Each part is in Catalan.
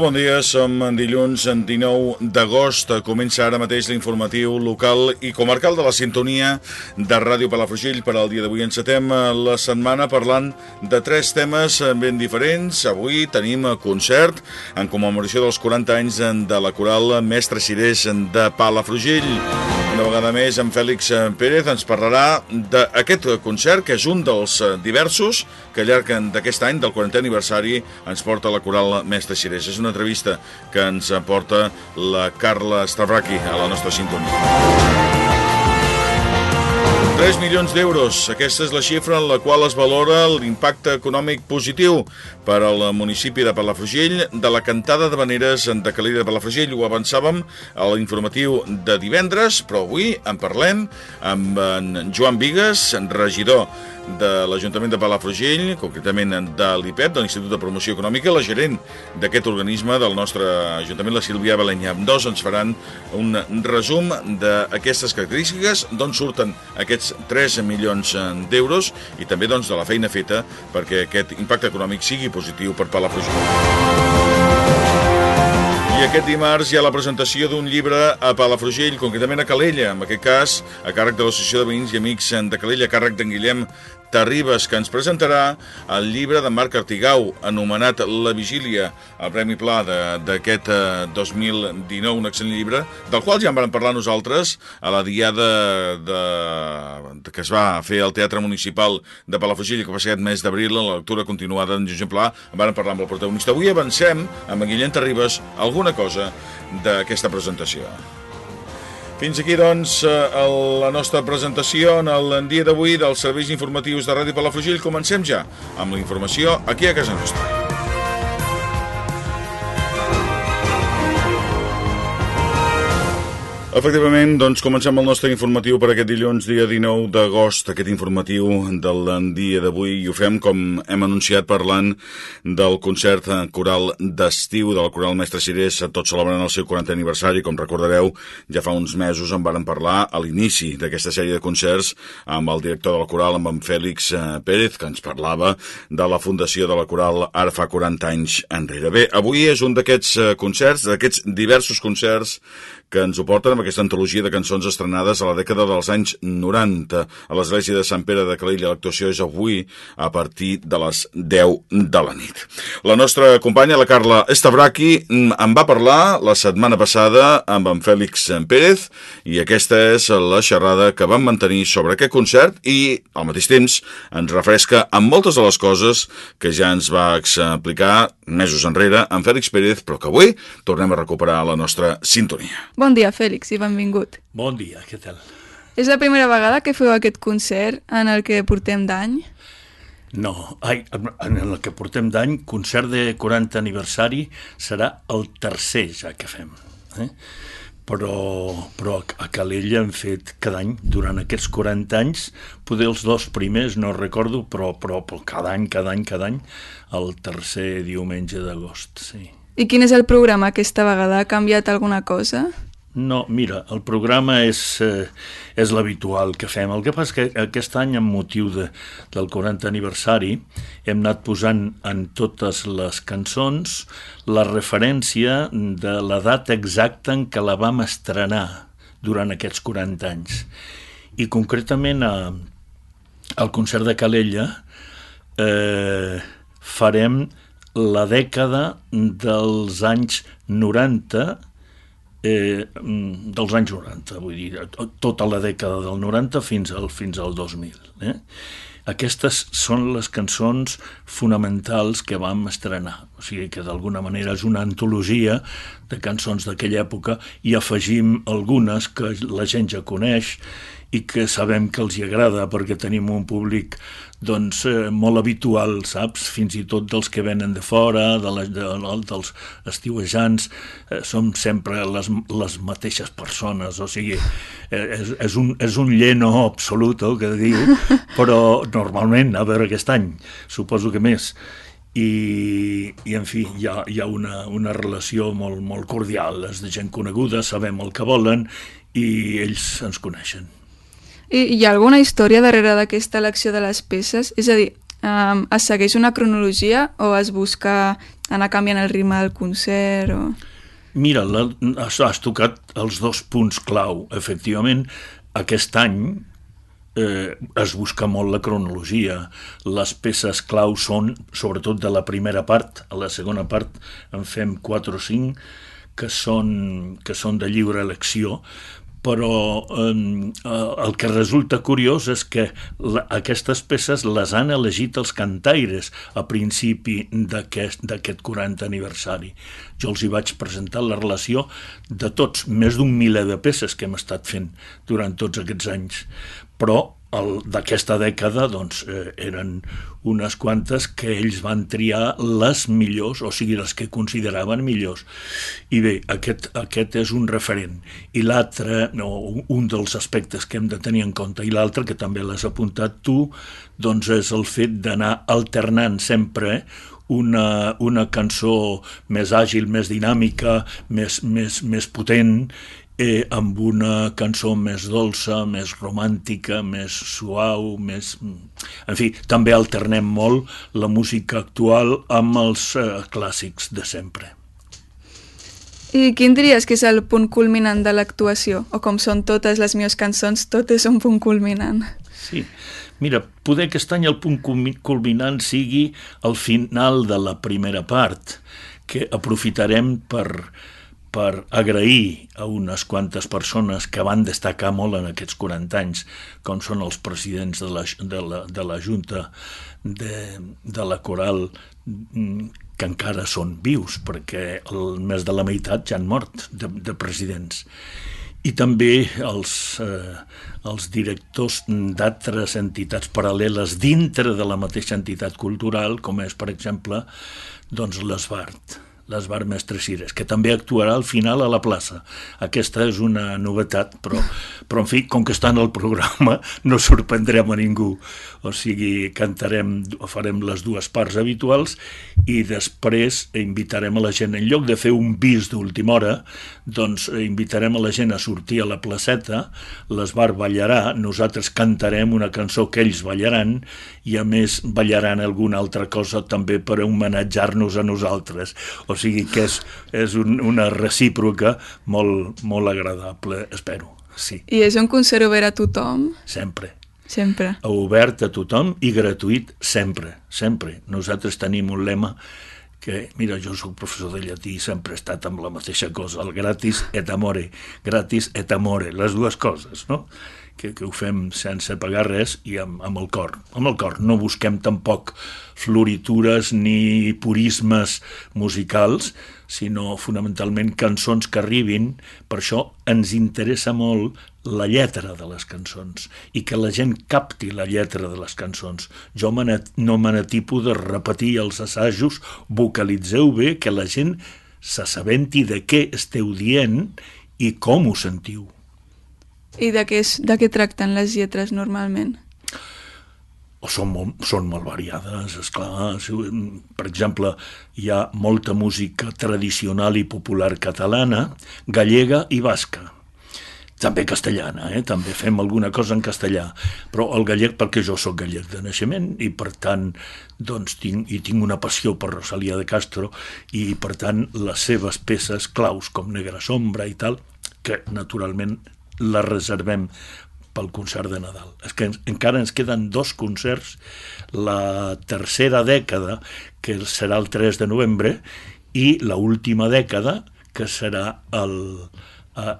Molt bon dia, som en dilluns en 19 d'agost. Comença ara mateix l'informatiu local i comarcal de la sintonia de Ràdio Palafrugell per al dia d'avui. Encetem la setmana parlant de tres temes ben diferents. Avui tenim concert en commemoració dels 40 anys de la coral Mestre Cirés de Palafrugell. Una vegada més, en Fèlix Pérez ens parlarà d'aquest concert, que és un dels diversos que al llarg d'aquest any, del 40è aniversari, ens porta la coral Mestre Cirés. És una entrevista que ens aporta la Carla Stavraki a la nostra sintonia. 3 milions d'euros. Aquesta és la xifra en la qual es valora l'impacte econòmic positiu per al municipi de Palafrugell de la cantada de veneres de Calella de Palafrugell. Ho avançàvem a l'informatiu de divendres, però avui en parlem amb en Joan Vigues, regidor de l'Ajuntament de Palafrugell, concretament de l'IPEP, de l'Institut de Promoció Econòmica, la gerent d'aquest organisme del nostre Ajuntament, la Sílvia Balenya. Dos ens faran un resum d'aquestes característiques, d'on surten aquests 3 milions d'euros i també doncs, de la feina feta perquè aquest impacte econòmic sigui positiu per Palafrugell. I aquest dimarts hi ha la presentació d'un llibre a Palafrugell, concretament a Calella, en aquest cas a càrrec de l'Associació de Veïns i Amics de Calella, a càrrec d'en Guillem Terribas, que ens presentarà el llibre de Marc Artigau, anomenat La Vigília, el Premi Pla d'aquest 2019, eh, un excel·lent llibre, del qual ja en vam parlar nosaltres a la diada de, de, que es va fer al Teatre Municipal de Palafrugell, que va ser mes d'abril, en la lectura continuada d'en Josep Pla, en vam parlar amb el protagonista. Avui avancem amb en Guillem Terribas alguna cosa d'aquesta presentació. Fins aquí, doncs, eh, la nostra presentació en el dia d'avui dels serveis informatius de Ràdio Palafrugell. Comencem ja amb la informació aquí a casa nostra. Efectivament, doncs comencem el nostre informatiu per aquest dilluns, dia 19 d'agost, aquest informatiu del dia d'avui, i ho fem com hem anunciat parlant del concert coral d'estiu del coral Mestre Cirés, tot celebrant el seu 40 aniversari, com recordareu, ja fa uns mesos en varen parlar a l'inici d'aquesta sèrie de concerts amb el director del coral, amb en Fèlix eh, Pérez, que ens parlava de la fundació de la coral ara fa 40 anys enrere. Bé, avui és un d'aquests eh, concerts, d'aquests diversos concerts que ens ho porten amb aquesta antologia de cançons estrenades a la dècada dels anys 90 a l'església de Sant Pere de Calella. L'actuació és avui a partir de les 10 de la nit. La nostra companya, la Carla Estabraki, en va parlar la setmana passada amb en Fèlix Pérez i aquesta és la xerrada que vam mantenir sobre aquest concert i, al mateix temps, ens refresca amb moltes de les coses que ja ens va explicar mesos enrere en Fèlix Pérez, però que avui tornem a recuperar la nostra sintonia. Bon dia, Fèlix, i benvingut. Bon dia, què tal? És la primera vegada que feu aquest concert en el que portem d'any? No, ai, en el que portem d'any, concert de 40 aniversari, serà el tercer ja que fem. Eh? Però, però a Calella hem fet cada any, durant aquests 40 anys, poder els dos primers, no recordo, però, però, però cada any, cada any, cada any, el tercer diumenge d'agost, sí. I quin és el programa aquesta vegada? Ha canviat alguna cosa? No, mira, el programa és, eh, és l'habitual que fem. El que passa és que aquest any, amb motiu de, del 40 aniversari, hem anat posant en totes les cançons la referència de la data exacta en què la vam estrenar durant aquests 40 anys. I concretament a, al concert de Calella eh, farem la dècada dels anys 90 eh, mm, dels anys 90, vull dir, tota la dècada del 90 fins al, fins al 2000. Eh? Aquestes són les cançons fonamentals que vam estrenar, o sigui que d'alguna manera és una antologia de cançons d'aquella època i afegim algunes que la gent ja coneix i que sabem que els hi agrada perquè tenim un públic doncs, eh, molt habitual, saps? Fins i tot dels que venen de fora, de la, de, de, dels estiuejants, eh, som sempre les, les mateixes persones, o sigui, eh, és, és, un, és un lleno absolut, que diu, però normalment, a veure aquest any, suposo que més, i, i en fi, hi ha, hi ha una, una relació molt, molt cordial, és de gent coneguda, sabem el que volen i ells ens coneixen. I hi ha alguna història darrere d'aquesta elecció de les peces? És a dir, um, es segueix una cronologia o es busca anar canviant el ritme del concert? O... Mira, la, has, has tocat els dos punts clau. Efectivament, aquest any eh, es busca molt la cronologia. Les peces clau són, sobretot de la primera part, a la segona part en fem 4 o 5, que són, que són de lliure elecció, però eh, el que resulta curiós és que la, aquestes peces les han elegit els cantaires a principi d'aquest 40 aniversari. Jo els hi vaig presentar la relació de tots, més d'un miler de peces que hem estat fent durant tots aquests anys però d'aquesta dècada doncs, eh, eren unes quantes que ells van triar les millors, o sigui, les que consideraven millors. I bé, aquest, aquest és un referent. I l'altre, no, un dels aspectes que hem de tenir en compte, i l'altre, que també l'has apuntat tu, doncs és el fet d'anar alternant sempre una, una cançó més àgil, més dinàmica, més, més, més potent, eh, amb una cançó més dolça, més romàntica, més suau, més... En fi, també alternem molt la música actual amb els eh, clàssics de sempre. I quin diries que és el punt culminant de l'actuació? O com són totes les meves cançons, tot és un punt culminant? Sí. Mira, poder aquest any el punt culminant sigui el final de la primera part, que aprofitarem per, per agrair a unes quantes persones que van destacar molt en aquests 40 anys, com són els presidents de la, de la, de la Junta de, de la Coral, mm, que encara són vius, perquè el més de la meitat ja han mort de, de presidents. I també els, eh, els directors d'altres entitats paral·leles dintre de la mateixa entitat cultural, com és, per exemple, doncs l'Esbart l'Esbar Mestre Cires, que també actuarà al final a la plaça. Aquesta és una novetat, però, però en fi, com que està en el programa, no sorprendrem a ningú. O sigui, cantarem, farem les dues parts habituals i després invitarem a la gent, en lloc de fer un bis d'última hora, doncs invitarem a la gent a sortir a la placeta, l'Esbar ballarà, nosaltres cantarem una cançó que ells ballaran i a més ballaran alguna altra cosa també per homenatjar-nos a nosaltres. O sigui que és, és un, una recíproca molt, molt agradable, espero. Sí. I és un concert obert a tothom? Sempre. Sempre. Obert a tothom i gratuït sempre, sempre. Nosaltres tenim un lema que, mira, jo sóc professor de llatí i sempre he estat amb la mateixa cosa, el gratis et amore, gratis et amore, les dues coses, no? que, que ho fem sense pagar res i amb, amb el cor. Amb el cor. No busquem tampoc floritures ni purismes musicals, sinó fonamentalment cançons que arribin. Per això ens interessa molt la lletra de les cançons i que la gent capti la lletra de les cançons. Jo no m'anatipo de repetir els assajos, vocalitzeu bé, que la gent s'assabenti de què esteu dient i com ho sentiu. I de què, és, de què tracten les lletres normalment? O són molt, són molt variades, és clar. Per exemple, hi ha molta música tradicional i popular catalana, gallega i basca. També castellana, eh? també fem alguna cosa en castellà, però el gallec perquè jo sóc gallec de naixement i per tant doncs, tinc, i tinc una passió per Rosalia de Castro i per tant les seves peces claus com Negra Sombra i tal, que naturalment la reservem pel concert de Nadal. És que encara ens queden dos concerts, la tercera dècada, que serà el 3 de novembre, i la última dècada, que serà el,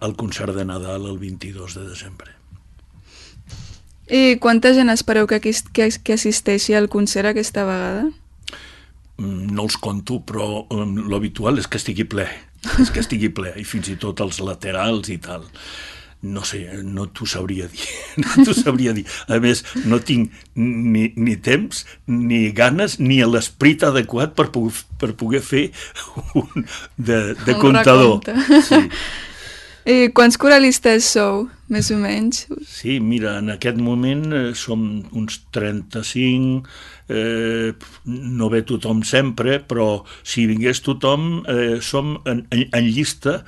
el concert de Nadal el 22 de desembre. I quanta gent espereu que, que, que assisteixi al concert aquesta vegada? Mm, no els conto, però um, l'habitual és que estigui ple, és que estigui ple, i fins i tot els laterals i tal no sé, no t'ho sabria dir. No t'ho sabria dir. A més, no tinc ni, ni temps, ni ganes, ni l'esperit adequat per, per poder fer un de, de un comptador. Sí. I quants coralistes sou, més o menys? Sí, mira, en aquest moment eh, som uns 35, eh, no ve tothom sempre, però si vingués tothom, eh, som en, en, en llista,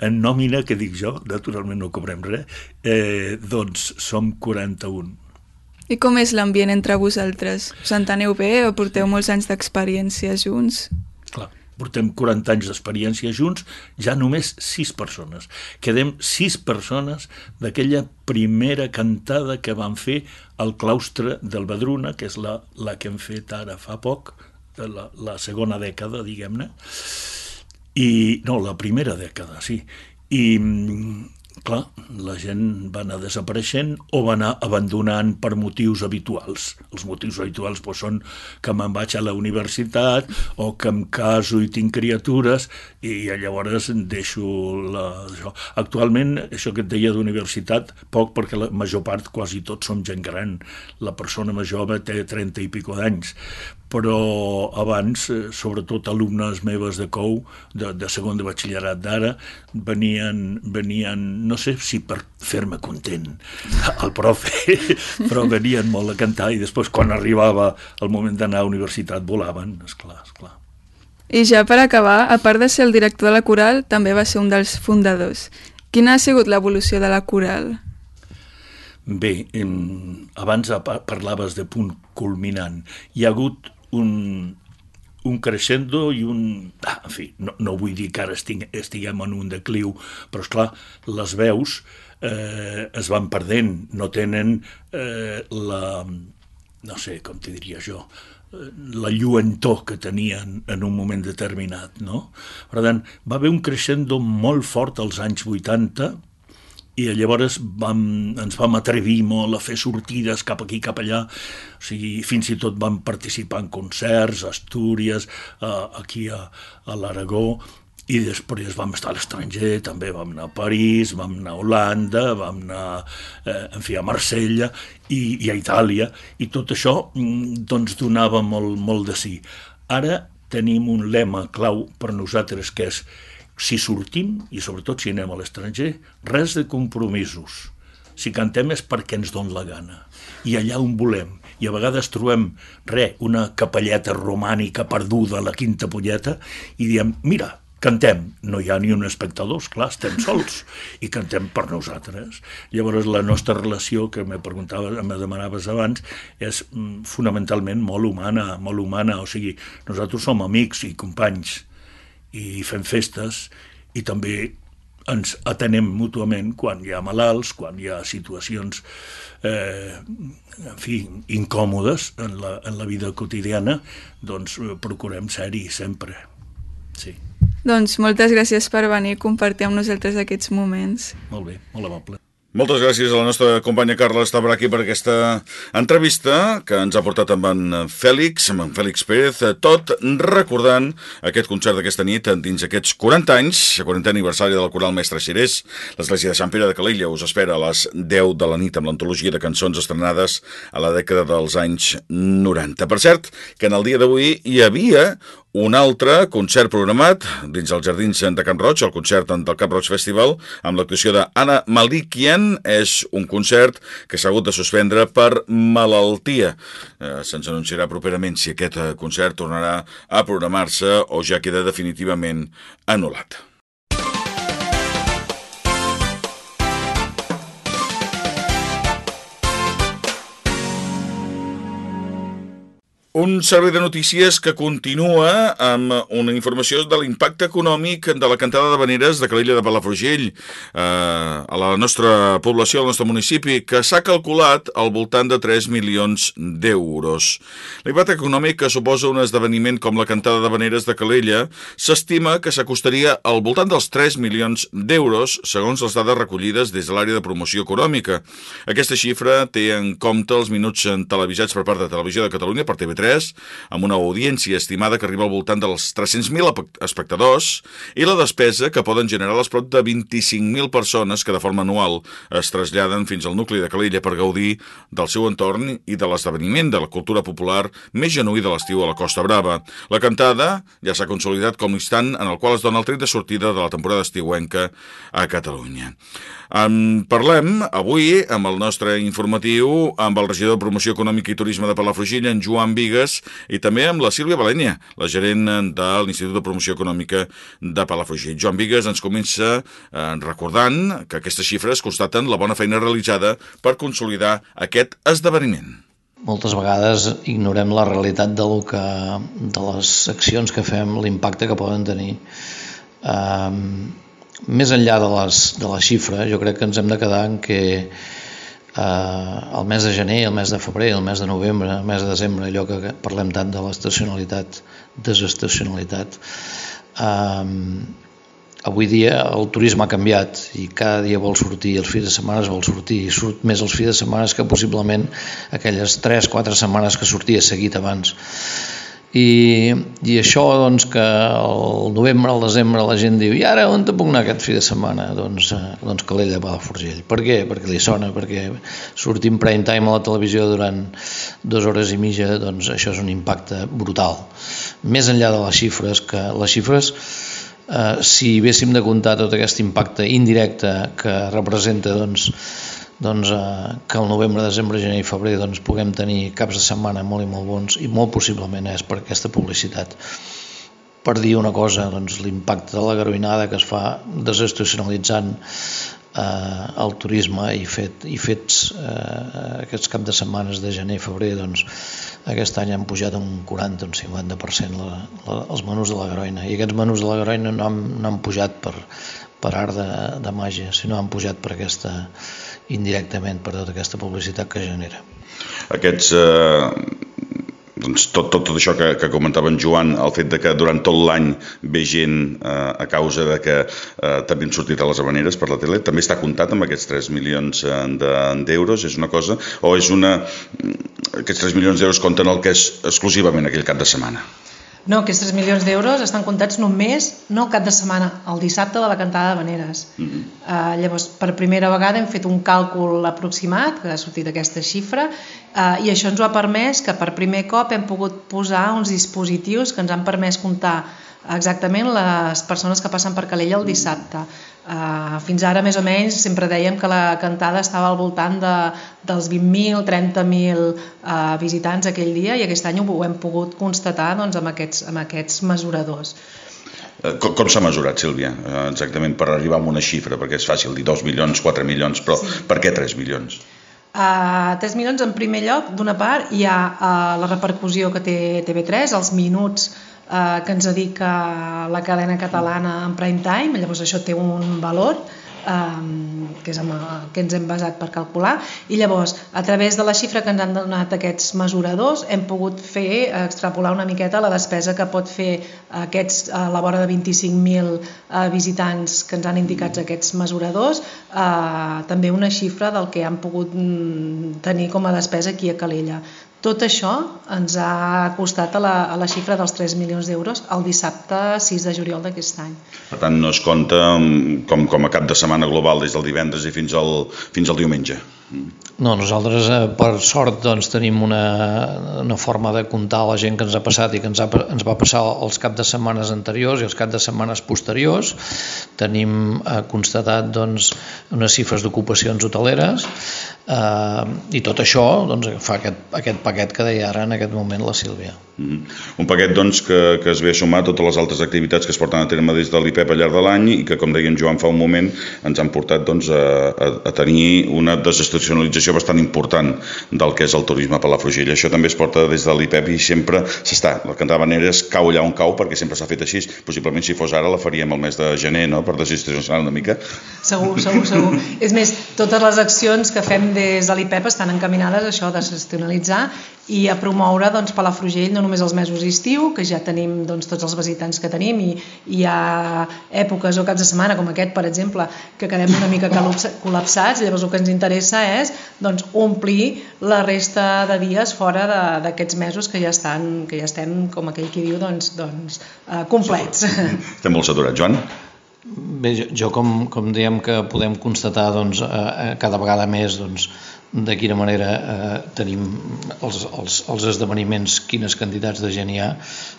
en nòmina, que dic jo, naturalment no cobrem res, eh, doncs som 41. I com és l'ambient entre vosaltres? Us enteneu bé o porteu molts anys d'experiència junts? Clar, portem 40 anys d'experiència junts, ja només 6 persones. Quedem 6 persones d'aquella primera cantada que vam fer al claustre del Badruna, que és la, la que hem fet ara fa poc, la, la segona dècada, diguem-ne, i no, la primera dècada, sí. I clar, la gent va anar desapareixent o va anar abandonant per motius habituals. Els motius habituals doncs, són que me'n vaig a la universitat o que em caso i tinc criatures i llavors deixo la... Això. Actualment, això que et deia d'universitat, poc perquè la major part, quasi tots som gent gran. La persona més jove té 30 i pico d'anys, però abans, eh, sobretot alumnes meves de COU, de, de segon de batxillerat d'ara, venien, venien, no sé si per fer-me content al profe, però venien molt a cantar i després quan arribava el moment d'anar a la universitat volaven, esclar, esclar. I ja per acabar, a part de ser el director de la coral, també va ser un dels fundadors. Quina ha sigut l'evolució de la coral? Bé, abans parlaves de punt culminant. Hi ha hagut un, un crescendo i un... Ah, en fi, no, no vull dir que ara estig, estiguem en un decliu, però, és clar les veus eh, es van perdent, no tenen eh, la... no sé, com t'hi diria jo, eh, la lluentor que tenien en un moment determinat, no? Per tant, va haver un crescendo molt fort als anys 80, i llavors vam, ens vam atrevir molt a fer sortides cap aquí, cap allà, o sigui, fins i tot vam participar en concerts a Astúries, eh, aquí a, a l'Aragó, i després vam estar a l'estranger, també vam anar a París, vam anar a Holanda, vam anar, eh, en fi, a Marsella i, i a Itàlia, i tot això mm, doncs donava molt, molt de sí. Ara tenim un lema clau per nosaltres que és si sortim, i sobretot si anem a l'estranger, res de compromisos. Si cantem és perquè ens don la gana. I allà on volem. I a vegades trobem, re, una capelleta romànica perduda a la quinta polleta i diem, mira, cantem. No hi ha ni un espectador, clar, estem sols i cantem per nosaltres. Llavors la nostra relació, que me preguntaves, me demanaves abans, és mm, fonamentalment molt humana, molt humana, o sigui, nosaltres som amics i companys, i fem festes i també ens atenem mútuament quan hi ha malalts, quan hi ha situacions eh, en fi, incòmodes en la, en la vida quotidiana, doncs eh, procurem ser-hi sempre. Sí. Doncs moltes gràcies per venir i compartir amb nosaltres aquests moments. Molt bé, molt amable. Moltes gràcies a la nostra companya Carla Estabraqui per aquesta entrevista que ens ha portat amb en Fèlix, amb en Fèlix Pérez, tot recordant aquest concert d'aquesta nit dins aquests 40 anys, 40 aniversari del Coral Mestre Xerès. L'Església de Sant Pere de Calella us espera a les 10 de la nit amb l'antologia de cançons estrenades a la dècada dels anys 90. Per cert, que en el dia d'avui hi havia un altre concert programat dins els Jardins de Camp Roig, el concert del Camp Roig Festival, amb l'actuació d'Anna Malikian. És un concert que s'ha hagut de suspendre per malaltia. Eh, Se'ns anunciarà properament si aquest eh, concert tornarà a programar-se o ja queda definitivament anul·lat. Un servei de notícies que continua amb una informació de l'impacte econòmic de la cantada de veneres de Calella de Palafrugell eh, a la nostra població, al nostre municipi, que s'ha calculat al voltant de 3 milions d'euros. L'impacte econòmic que suposa un esdeveniment com la cantada de veneres de Calella s'estima que s'acostaria al voltant dels 3 milions d'euros, segons les dades recollides des de l'àrea de promoció econòmica. Aquesta xifra té en compte els minuts televisats per part de Televisió de Catalunya per TV3 TV3, amb una audiència estimada que arriba al voltant dels 300.000 espectadors i la despesa que poden generar les prop de 25.000 persones que de forma anual es traslladen fins al nucli de Calella per gaudir del seu entorn i de l'esdeveniment de la cultura popular més genuí de l'estiu a la Costa Brava. La cantada ja s'ha consolidat com l'instant en el qual es dona el tret de sortida de la temporada estiuenca a Catalunya. En parlem avui amb el nostre informatiu amb el regidor de Promoció Econòmica i Turisme de Palafrugell, en Joan Vigues, i també amb la Sílvia Balenya, la gerent de l'Institut de Promoció Econòmica de Palafrugell. Joan Vigues ens comença eh, recordant que aquestes xifres constaten la bona feina realitzada per consolidar aquest esdeveniment. Moltes vegades ignorem la realitat de, que, de les accions que fem, l'impacte que poden tenir. Um, més enllà de les, de la xifra, jo crec que ens hem de quedar en que eh, el mes de gener, el mes de febrer, el mes de novembre, el mes de desembre, allò que parlem tant de l'estacionalitat, desestacionalitat, eh, avui dia el turisme ha canviat i cada dia vol sortir, els fills de setmana vol sortir, i surt més els fills de setmana que possiblement aquelles 3-4 setmanes que sortia seguit abans i, i això doncs que el novembre, al desembre la gent diu i ara on te puc anar aquest fi de setmana? Doncs, eh, doncs Calella va a Forgell. Per què? Perquè li sona, perquè sortim prime time a la televisió durant dues hores i mitja, doncs això és un impacte brutal. Més enllà de les xifres, que les xifres eh, si haguéssim de comptar tot aquest impacte indirecte que representa doncs, doncs, eh, que el novembre, desembre, gener i febrer doncs, puguem tenir caps de setmana molt i molt bons i molt possiblement és per aquesta publicitat. Per dir una cosa, doncs, l'impacte de la garoinada que es fa desestacionalitzant eh, el turisme i, fet, i fets eh, aquests cap de setmanes de gener i febrer doncs, aquest any han pujat un 40 un 50% la, la, els menús de la Garoina i aquests menús de la Garoina no han, no han pujat per, per art de, de màgia sinó han pujat per aquesta indirectament per tota aquesta publicitat que genera. Aquests, eh, doncs tot, tot, tot això que, que comentava en Joan, el fet de que durant tot l'any ve gent eh, a causa de que eh, també hem sortit a les habaneres per la tele, també està comptat amb aquests 3 milions eh, d'euros, és una cosa, o és una... aquests 3 milions d'euros compten el que és exclusivament aquell cap de setmana? No, aquests 3 milions d'euros estan comptats només, no cap de setmana, el dissabte de la cantada de Veneres. Uh -huh. uh, llavors, per primera vegada hem fet un càlcul aproximat, que ha sortit aquesta xifra, uh, i això ens ho ha permès que per primer cop hem pogut posar uns dispositius que ens han permès comptar exactament les persones que passen per Calella el dissabte. Uh, fins ara, més o menys, sempre dèiem que la cantada estava al voltant de, dels 20.000, 30.000 uh, visitants aquell dia i aquest any ho hem pogut constatar doncs, amb, aquests, amb aquests mesuradors. Eh, com, com s'ha mesurat, Sílvia, uh, exactament per arribar a una xifra? Perquè és fàcil dir 2 milions, 4 milions, però sí. per què 3 milions? Uh, 3 milions, en primer lloc, d'una part, hi ha uh, la repercussió que té TV3, els minuts eh, que ens dedica la cadena catalana en prime time, llavors això té un valor eh, que és amb el que ens hem basat per calcular. I llavors a través de la xifra que ens han donat aquests mesuradors hem pogut fer extrapolar una miqueta la despesa que pot fer aquests a la vora de 25.000 eh, visitants que ens han indicat aquests mesuradors. Eh, també una xifra del que han pogut mm, tenir com a despesa aquí a Calella tot això ens ha costat a la, a la xifra dels 3 milions d'euros el dissabte 6 de juliol d'aquest any. Per tant, no es compta com, com a cap de setmana global des del divendres i fins al, fins al diumenge. No, nosaltres eh, per sort doncs, tenim una, una forma de comptar la gent que ens ha passat i que ens, ha, ens va passar els cap de setmanes anteriors i els cap de setmanes posteriors. Tenim eh, constatat doncs, unes xifres d'ocupacions hoteleres eh, i tot això doncs, fa aquest, aquest paquet que deia ara en aquest moment la Sílvia. Mm -hmm. Un paquet doncs, que, que es ve a sumar totes les altres activitats que es porten a terme des de l'IPEP al llarg de l'any i que, com deia en Joan fa un moment, ens han portat doncs, a, a, a tenir una desinstitucionalització bastant important del que és el turisme a Palafrugell. Això també es porta des de l'IPEP i sempre s'està. La Cantada Veneres cau allà on cau perquè sempre s'ha fet així. Possiblement si fos ara la faríem el mes de gener no? per desinstitucionar una mica. Segur, segur, segur. és més, totes les accions que fem des de l'IPEP estan encaminades a això, de gestionalitzar i a promoure doncs, Palafrugell no només els mesos d'estiu, que ja tenim doncs, tots els visitants que tenim i, i hi ha èpoques o caps de setmana com aquest per exemple que quedem una mica col·lapsats llavors el que ens interessa és doncs, omplir la resta de dies fora d'aquests mesos que ja estan que ja estem com aquell qui diu doncs, doncs, uh, complets. Estem molt saturats, Joan? Bé, jo, jo com, com diem que podem constatar doncs, eh, cada vegada més doncs, de quina manera eh, tenim els, els, els esdeveniments, quines quantitats de gent hi ha.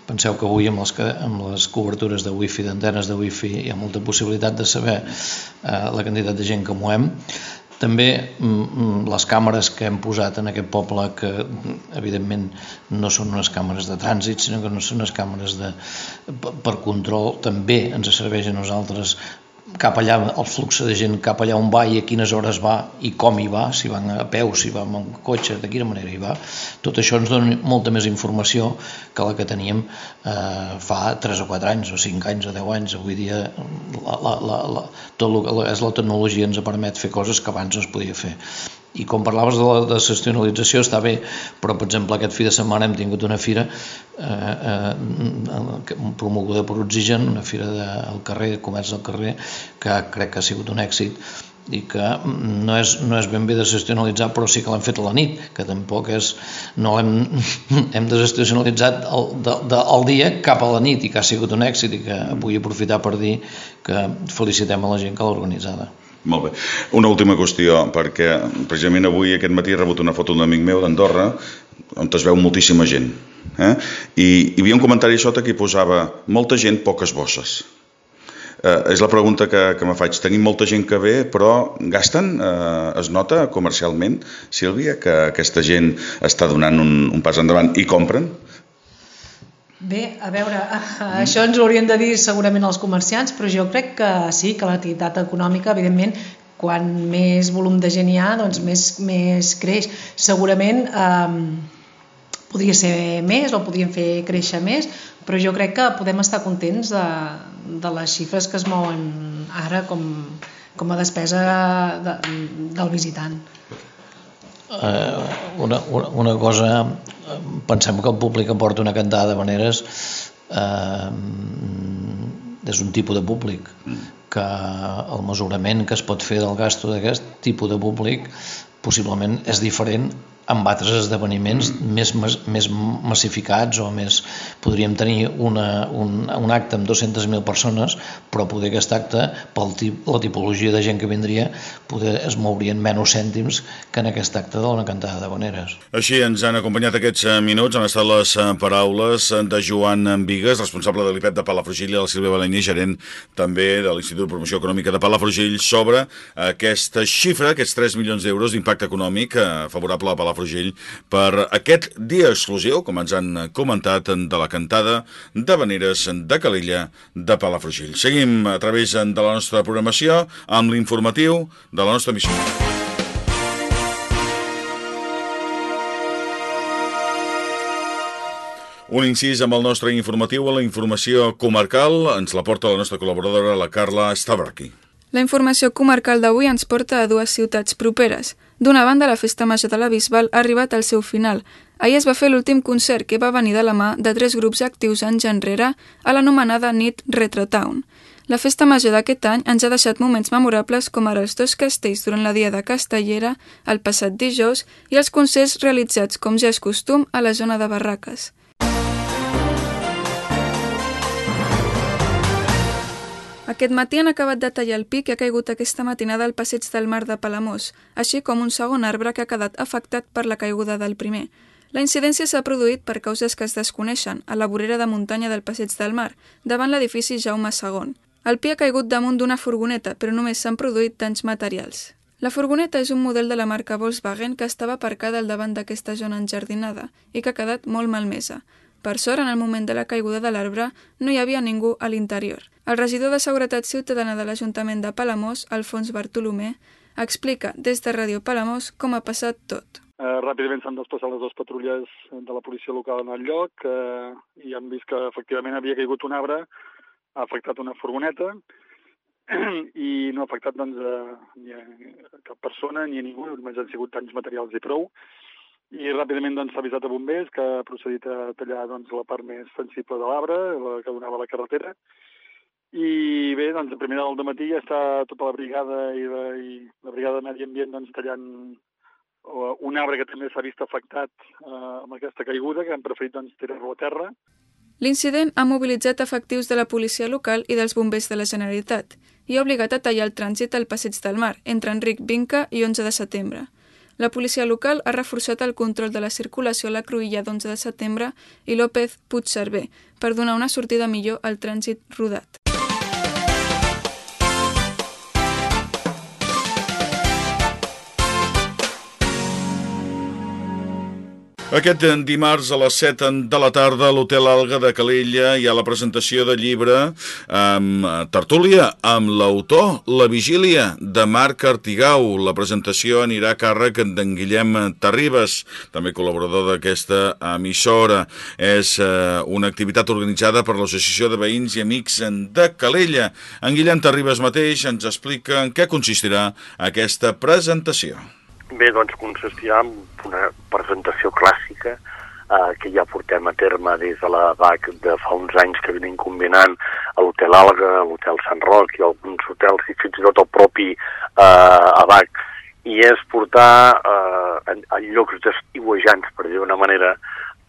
Penseu que avui amb les, amb les cobertures de wifi, d'antenes de wifi, hi ha molta possibilitat de saber eh, la quantitat de gent que moem. També mm, mm, les càmeres que hem posat en aquest poble, que evidentment no són unes càmeres de trànsit, sinó que no són unes càmeres de, per control, també ens serveix a nosaltres cap allà, el flux de gent cap allà on va i a quines hores va i com hi va, si van a peu, si va amb cotxe, de quina manera hi va. Tot això ens dona molta més informació que la que teníem eh, fa 3 o 4 anys, o 5 anys o 10 anys. Avui dia la, la, la, la, tot el que és la tecnologia ens permet fer coses que abans no es podia fer i com parlaves de la desestacionalització està bé, però per exemple aquest fi de setmana hem tingut una fira eh, eh, promoguda per Oxigen, una fira del carrer, comerç del carrer, que crec que ha sigut un èxit i que no és, no és ben bé desestacionalitzat però sí que l'hem fet a la nit que tampoc és no hem, hem desestacionalitzat el, de, de, el dia cap a la nit i que ha sigut un èxit i que vull aprofitar per dir que felicitem a la gent que l'ha organitzada molt bé. Una última qüestió, perquè precisament avui, aquest matí, he rebut una foto d'un amic meu d'Andorra, on es veu moltíssima gent. Eh? I hi havia un comentari sota que posava molta gent, poques bosses. Eh, és la pregunta que, que me faig. Tenim molta gent que ve, però gasten? Eh, es nota comercialment, Sílvia, que aquesta gent està donant un, un pas endavant i compren? Bé, a veure, això ens ho haurien de dir segurament els comerciants, però jo crec que sí, que l'activitat econòmica, evidentment, quan més volum de gent hi ha, doncs més, més creix. Segurament eh, podria ser més o podríem fer créixer més, però jo crec que podem estar contents de, de les xifres que es mouen ara com, com a despesa de, del visitant. Eh, una, una, una cosa pensem que el públic que porta una cantada de maneres eh, és un tipus de públic que el mesurament que es pot fer del gasto d'aquest tipus de públic possiblement és diferent amb altres esdeveniments mm. més, més massificats o més... Podríem tenir una, un, un acte amb 200.000 persones, però poder aquest acte, per la tipologia de gent que vindria, poder es mourien menys cèntims que en aquest acte d'una cantada de veneres. Així ens han acompanyat aquests eh, minuts, han estat les eh, paraules de Joan Vigues, responsable de l'IPEP de Palafrugell, i el Silvia Balanyí, gerent també de l'Institut de Promoció Econòmica de Palafrugell, sobre aquesta xifra, aquests 3 milions d'euros d'impacte econòmic eh, favorable a Palafrugell Palafrugell per aquest dia exclusiu, com ens han comentat, de la cantada de Veneres de Calella de Palafrugell. Seguim a través de la nostra programació amb l'informatiu de la nostra missió. Un incís amb el nostre informatiu a la informació comarcal ens la porta la nostra col·laboradora, la Carla Stavraki. La informació comarcal d'avui ens porta a dues ciutats properes. D'una banda, la Festa Major de la Bisbal ha arribat al seu final. Ahir es va fer l'últim concert que va venir de la mà de tres grups actius anys enrere a l'anomenada nit Retrotown. La festa major d'aquest any ens ha deixat moments memorables com ara els dos castells durant la Diada Castellera, el passat dijous, i els concerts realitzats, com ja és costum, a la zona de Barraques. Aquest matí han acabat de tallar el pi que ha caigut aquesta matinada al passeig del mar de Palamós, així com un segon arbre que ha quedat afectat per la caiguda del primer. La incidència s'ha produït per causes que es desconeixen, a la vorera de muntanya del passeig del mar, davant l'edifici Jaume II. El pi ha caigut damunt d'una furgoneta, però només s'han produït danys materials. La furgoneta és un model de la marca Volkswagen que estava aparcada al davant d'aquesta zona enjardinada i que ha quedat molt malmesa. Per sort, en el moment de la caiguda de l'arbre, no hi havia ningú a l'interior. El regidor de Seguretat Ciutadana de l'Ajuntament de Palamós, Alfons Bartolomé, explica des de Ràdio Palamós com ha passat tot. Eh, ràpidament s'han desplaçat les dues patrulles de la policia local en el lloc eh, i han vist que efectivament havia caigut un arbre, ha afectat una furgoneta i no ha afectat doncs, a, ni a cap persona ni a ningú, només han sigut danys materials i prou i ràpidament doncs, s'ha avisat a bombers que ha procedit a tallar doncs, la part més sensible de l'arbre, la que donava la carretera, i bé, doncs a primera del matí ja està tota la brigada i la, i la brigada de Medi Ambient doncs, tallant un arbre que també s'ha vist afectat uh, amb aquesta caiguda, que han preferit doncs, tirar-lo a terra. L'incident ha mobilitzat efectius de la policia local i dels bombers de la Generalitat i ha obligat a tallar el trànsit al Passeig del Mar, entre Enric Vinca i 11 de setembre. La policia local ha reforçat el control de la circulació a la cruïlla d'11 de setembre i López Puigcerver per donar una sortida millor al trànsit rodat. Aquest dimarts a les 7 de la tarda a l'Hotel Alga de Calella hi ha la presentació de llibre amb tertúlia amb l'autor La Vigília de Marc Artigau. La presentació anirà a càrrec d'en Guillem Terribas, també col·laborador d'aquesta emissora. És eh, una activitat organitzada per l'Associació de Veïns i Amics de Calella. En Guillem Terribas mateix ens explica en què consistirà aquesta presentació. Bé, doncs consistirà en una presentació clàssica eh, que ja portem a terme des de la BAC de fa uns anys que venim combinant a l'Hotel Alga, a l'Hotel Sant Roc i alguns hotels i fins i tot el propi eh, ABAC i és portar eh, en, en llocs d'estiuejants, per dir d'una manera,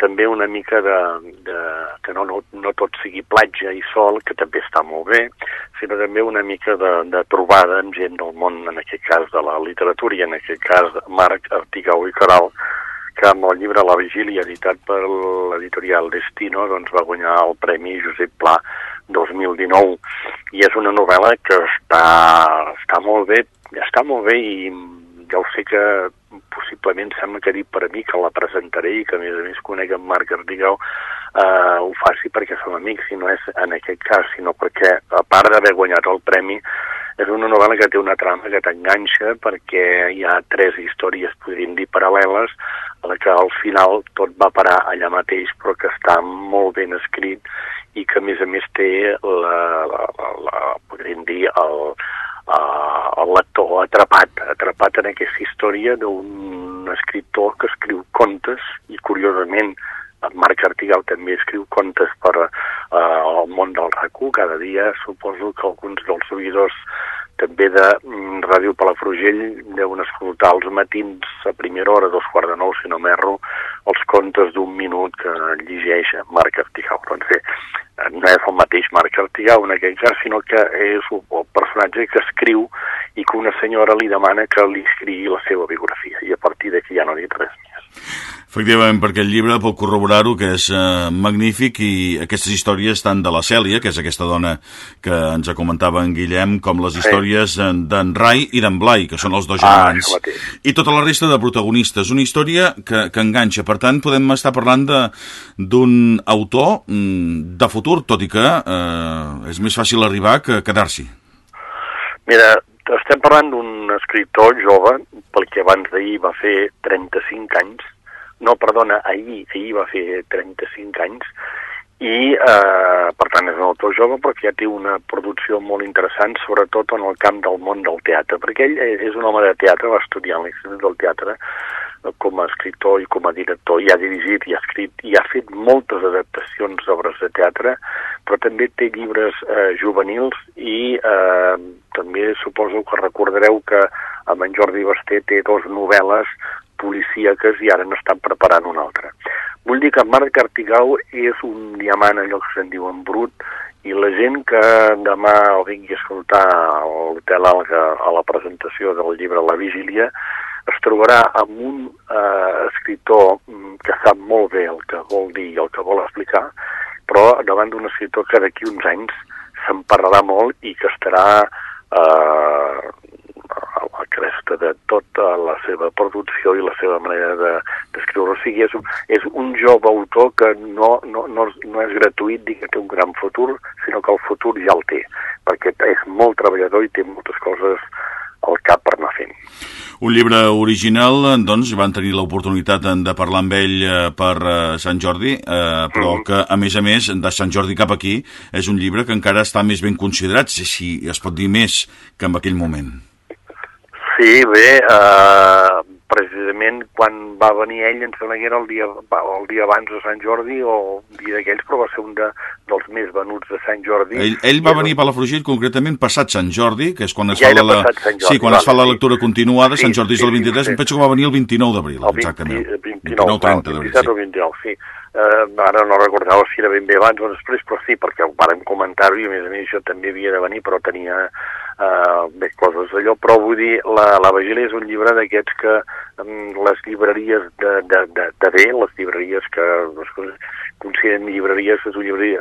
també una mica de, de que no, no, no tot sigui platja i sol, que també està molt bé, sinó també una mica de, de trobada amb gent del món, en aquest cas de la literatura i en aquest cas Marc Artigau i Caral, que amb el llibre La Vigília, editat per l'editorial Destino, doncs va guanyar el Premi Josep Pla 2019. I és una novel·la que està, està molt bé, està molt bé i ja ho sé que possiblement sembla que dit per a mi que la presentaré i que a més a més conec en Marc Ardigau eh, ho faci perquè som amics i no és en aquest cas, sinó perquè a part d'haver guanyat el premi és una novel·la que té una trama que t'enganxa perquè hi ha tres històries, podríem dir, paral·leles, a la que al final tot va parar allà mateix, però que està molt ben escrit i que a més a més té la, la, la, la podríem dir, el, uh, el lector atrapat, atrapat en aquesta història d'un escriptor que escriu contes i curiosament en Marc Artigal també escriu contes per uh, al món del RACU. Cada dia suposo que alguns dels seguidors també de mm, Ràdio Palafrugell deuen escoltar els matins a primera hora, dos quarts de nou, si no m'erro, els contes d'un minut que llegeix Marc Artigau. Doncs bé, no és el mateix Marc Artigau en aquell cas, sinó que és el personatge que escriu i que una senyora li demana que li escrigui la seva biografia i a partir d'aquí ja no ha dit res més. Efectivament, perquè el llibre pot corroborar-ho, que és eh, magnífic, i aquestes històries tant de la Cèlia, que és aquesta dona que ens comentava en Guillem, com les històries sí. d'en Rai i d'en Blai, que són els dos germans, ah, i tota la resta de protagonistes. Una història que, que enganxa. Per tant, podem estar parlant d'un autor mm, de futur, tot i que eh, és més fàcil arribar que quedar-s'hi. Mira, estem parlant d'un escriptor jove, pel que abans d'ahir va fer 35 anys, no, perdona, ahir, ahir va fer 35 anys, i eh, per tant és un autor jove perquè ja té una producció molt interessant sobretot en el camp del món del teatre perquè ell és un home de teatre, va estudiar a l'Institut del Teatre com a escriptor i com a director, i ha dirigit i ha escrit i ha fet moltes adaptacions d'obres de teatre, però també té llibres eh, juvenils i eh, també suposo que recordareu que amb en Jordi Basté té dos novel·les policíaques i ara n'estan preparant una altra. Vull dir que Marc Artigau és un diamant, allò que se'n diu en brut, i la gent que demà el vingui a escoltar a l'Hotel Alga a la presentació del llibre La Vigília es trobarà amb un eh, escriptor mm, que sap molt bé el que vol dir i el que vol explicar, però davant d'un escriptor que d'aquí uns anys se'n parlarà molt i que estarà eh, a la cresta de tota la seva producció i la seva manera d'escriure. De, o sigui, és un, és un jove autor que no, no, no, no és gratuït dir que té un gran futur, sinó que el futur ja el té, perquè és molt treballador i té moltes coses al cap per anar fent. Un llibre original, doncs, van tenir l'oportunitat de parlar amb ell eh, per eh, Sant Jordi, eh, però mm. que, a més a més, de Sant Jordi cap aquí, és un llibre que encara està més ben considerat, si es pot dir més que en aquell moment. Sí, bé, eh, precisament quan va venir ell, em sembla que era el dia, el dia abans de Sant Jordi o un dia d'aquells, però va ser un de, dels més venuts de Sant Jordi. Ell, ell va venir a Palafrugell concretament passat Sant Jordi, que és quan es ja fa la... Jordi, sí, quan es fa la lectura continuada, sí, Sant Jordi és el 23, sí, sí. em penso que va venir el 29 d'abril, exactament. 20, 29, 29 30 d'abril, sí. o 29, sí. Uh, ara no recordava si era ben bé abans o després, però sí, perquè ho vàrem comentar-ho i a més a més jo també havia de venir, però tenia uh, més coses d'allò, però vull dir, la, la Vigília és un llibre d'aquests que um, les llibreries de, de, de, de bé, les llibreries que es consideren llibreries, és un llibre,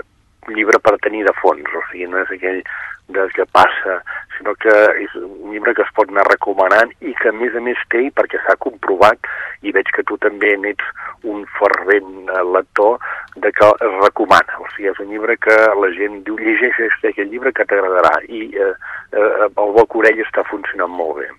llibre per tenir de fons, o sigui, no és aquell del que passa, sinó que és un llibre que es pot anar recomanant i que a més a més té, perquè s'ha comprovat, i veig que tu també n'ets un fervent eh, lector, de que es recomana. O sigui, és un llibre que la gent diu, llegeix aquest llibre que t'agradarà, i eh, eh, el boc orell està funcionant molt bé.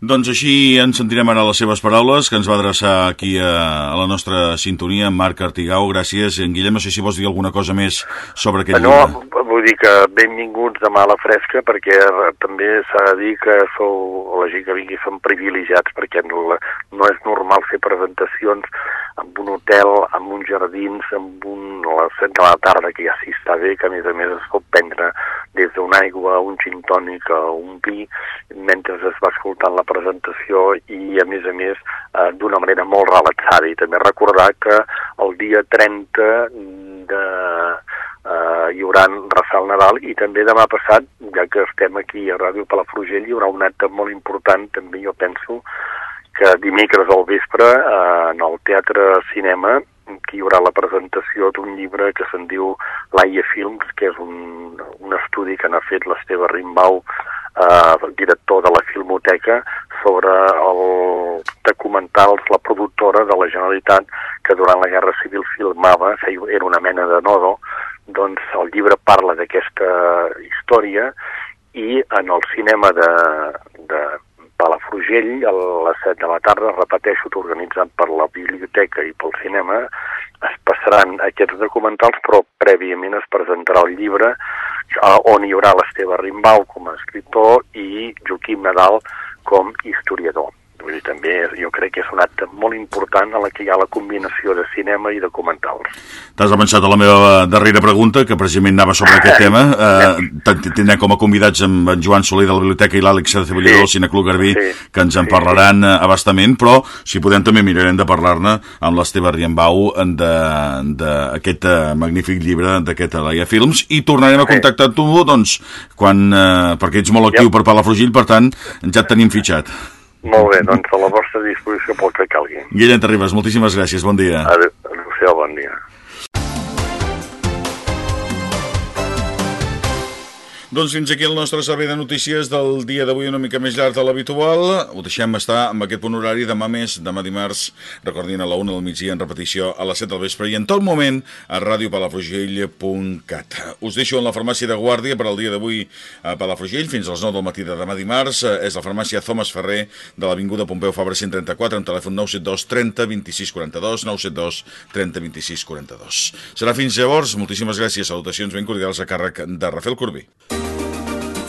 Doncs així ens sentirem ara les seves paraules, que ens va adreçar aquí a, a la nostra sintonia, Marc Artigau. Gràcies. En Guillem, no sé si vols dir alguna cosa més sobre aquest no, llibre. No, vull dir que benvinguts de mala fresca, perquè també s'ha de dir que sou, la gent que vingui són privilegiats, perquè no, no és normal fer presentacions amb un hotel, amb uns jardins, amb un, a les 7 de la tarda, que ja s'hi està bé, que a més a més es pot prendre des d'una aigua, un gin tònic o un vi, mentre es va escoltant la presentació i, a més a més, eh, d'una manera molt relaxada. I també recordar que el dia 30 de, eh, hi haurà Rassal Nadal i també demà passat, ja que estem aquí a Ràdio Palafrugell, hi haurà un acte molt important, també jo penso, que dimecres al vespre eh, en el Teatre Cinema que hi haurà la presentació d'un llibre que se'n diu Laia Films, que és un, un estudi que n'ha fet l'Esteve Rimbau, eh, director de la Filmoteca, sobre el documentals, la productora de la Generalitat, que durant la Guerra Civil filmava, era una mena de nodo, doncs el llibre parla d'aquesta història i en el cinema de, de Palafrugell a les 7 de la tarda, repeteixo, organitzat per la biblioteca i pel cinema, es passaran aquests documentals, però prèviament es presentarà el llibre on hi haurà l'Esteve Rimbau com a escriptor i Joaquim Nadal com historiador. Vull dir, també jo crec que és un acte molt important en la que hi ha la combinació de cinema i documentals. T'has avançat a la meva darrera pregunta, que precisament anava sobre aquest tema. Eh, tindrem com a convidats amb en Joan Soler de la Biblioteca i l'Àlex de Ceballador sí. del Cineclub Garbí, sí. que ens en sí, parlaran sí. abastament, però si podem també mirarem de parlar-ne amb l'Esteve Riembau d'aquest eh, magnífic llibre d'aquest Alaia Films i tornarem a contactar sí. tu, doncs, quan, eh, perquè ets molt actiu ja. per Palafrugell, per tant, ja et tenim fitxat. Molt bé, doncs a la vostra disposició pel que calgui. Guillem Terribas, moltíssimes gràcies, bon dia. Adéu, bon dia. Doncs fins aquí el nostre servei de notícies del dia d'avui una mica més llarg de l'habitual. Ho deixem estar amb aquest punt horari demà més, demà dimarts, recordin a la 1 del migdia en repetició a les 7 del vespre i en tot moment a radiopalafrugell.cat. Us deixo en la farmàcia de Guàrdia per al dia d'avui a Palafrugell fins als 9 del matí de demà dimarts. És la farmàcia Thomas Ferrer de l'Avinguda Pompeu Fabra 134 amb telèfon 972 30 26 42 972 30 26 42. Serà fins llavors. Moltíssimes gràcies. Salutacions ben cordials a càrrec de Rafael Corbí.